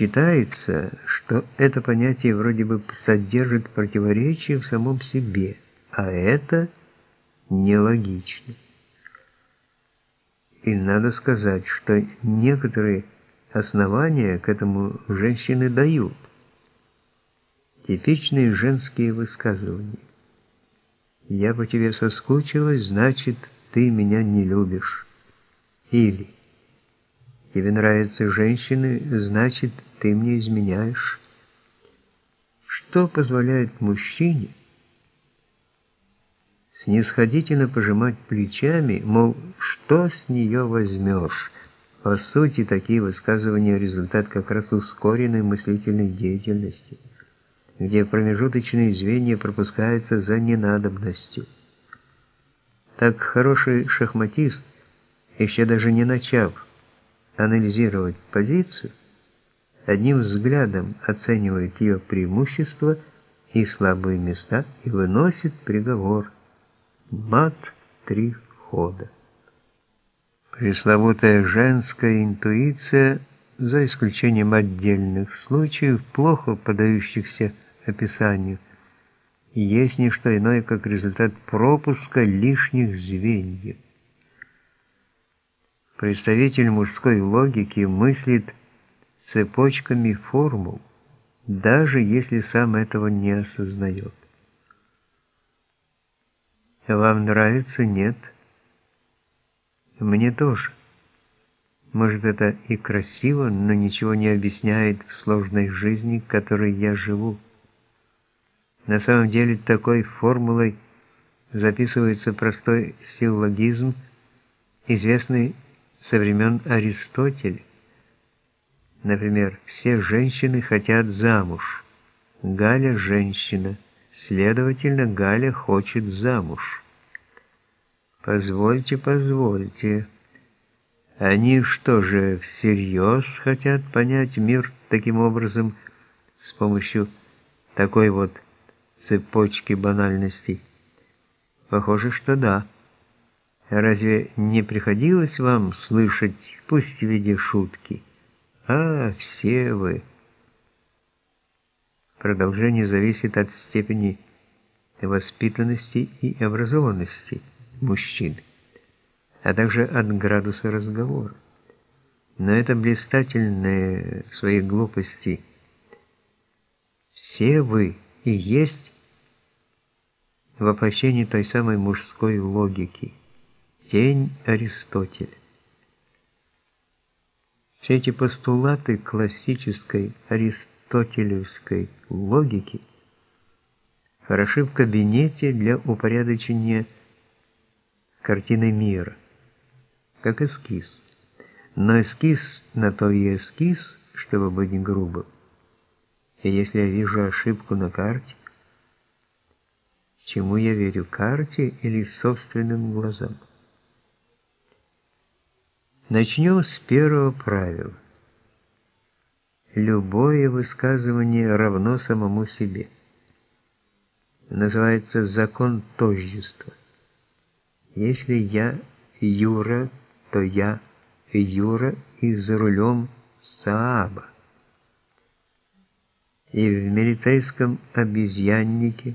Считается, что это понятие вроде бы содержит противоречие в самом себе, а это нелогично. И надо сказать, что некоторые основания к этому женщины дают. Типичные женские высказывания. «Я по тебе соскучилась, значит, ты меня не любишь». Или «Тебе нравятся женщины, значит, ты мне изменяешь». Что позволяет мужчине снисходительно пожимать плечами, мол, что с нее возьмешь? По сути, такие высказывания – результат как раз ускоренной мыслительной деятельности, где промежуточные звенья пропускаются за ненадобностью. Так хороший шахматист, еще даже не начав анализировать позицию, одним взглядом оценивает ее преимущества и слабые места и выносит приговор «мат три хода». Пресловутая женская интуиция, за исключением отдельных случаев, плохо подающихся описанию, есть не что иное, как результат пропуска лишних звеньев. Представитель мужской логики мыслит цепочками формул, даже если сам этого не осознает. Вам нравится? Нет. Мне тоже. Может, это и красиво, но ничего не объясняет в сложной жизни, которой я живу. На самом деле, такой формулой записывается простой силлогизм, известный со времен Аристотеля. Например, все женщины хотят замуж. Галя – женщина, следовательно, Галя хочет замуж. Позвольте, позвольте. Они что же, всерьез хотят понять мир таким образом, с помощью такой вот цепочки банальностей? Похоже, что да. Разве не приходилось вам слышать, пусть в виде шутки? А, все вы. Продолжение зависит от степени воспитанности и образованности мужчин, а также от градуса разговора. Но это блистательные в своей глупости. Все вы и есть воплощение той самой мужской логики, тень Аристотеля. Все эти постулаты классической аристотелевской логики хороши в кабинете для упорядочения картины мира, как эскиз. Но эскиз на то и эскиз, чтобы быть грубым. И если я вижу ошибку на карте, чему я верю, карте или собственным глазам? Начнем с первого правила. Любое высказывание равно самому себе. Называется закон тождества. Если я Юра, то я Юра и за рулем Сааба. И в милицейском обезьяннике,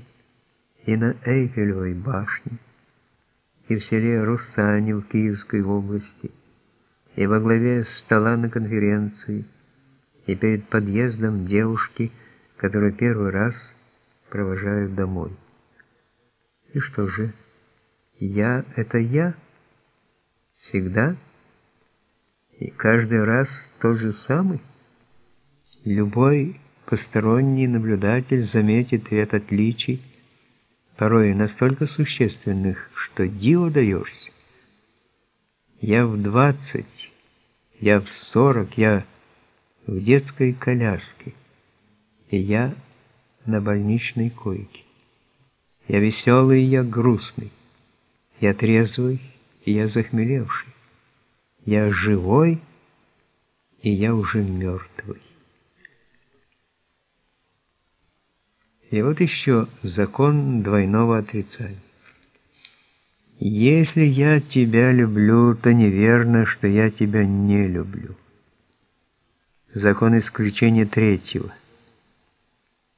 и на Эйфелевой башне, и в селе Русане в Киевской области, и во главе стола на конференции, и перед подъездом девушки, которую первый раз провожают домой. И что же? Я – это я? Всегда? И каждый раз тот же самый? Любой посторонний наблюдатель заметит ряд отличий, порой настолько существенных, что диву даешься. Я в двадцать, я в сорок, я в детской коляске, и я на больничной койке. Я веселый, я грустный. Я трезвый, и я захмелевший. Я живой, и я уже мертвый. И вот еще закон двойного отрицания. Если я тебя люблю, то неверно, что я тебя не люблю. закон исключения третьего –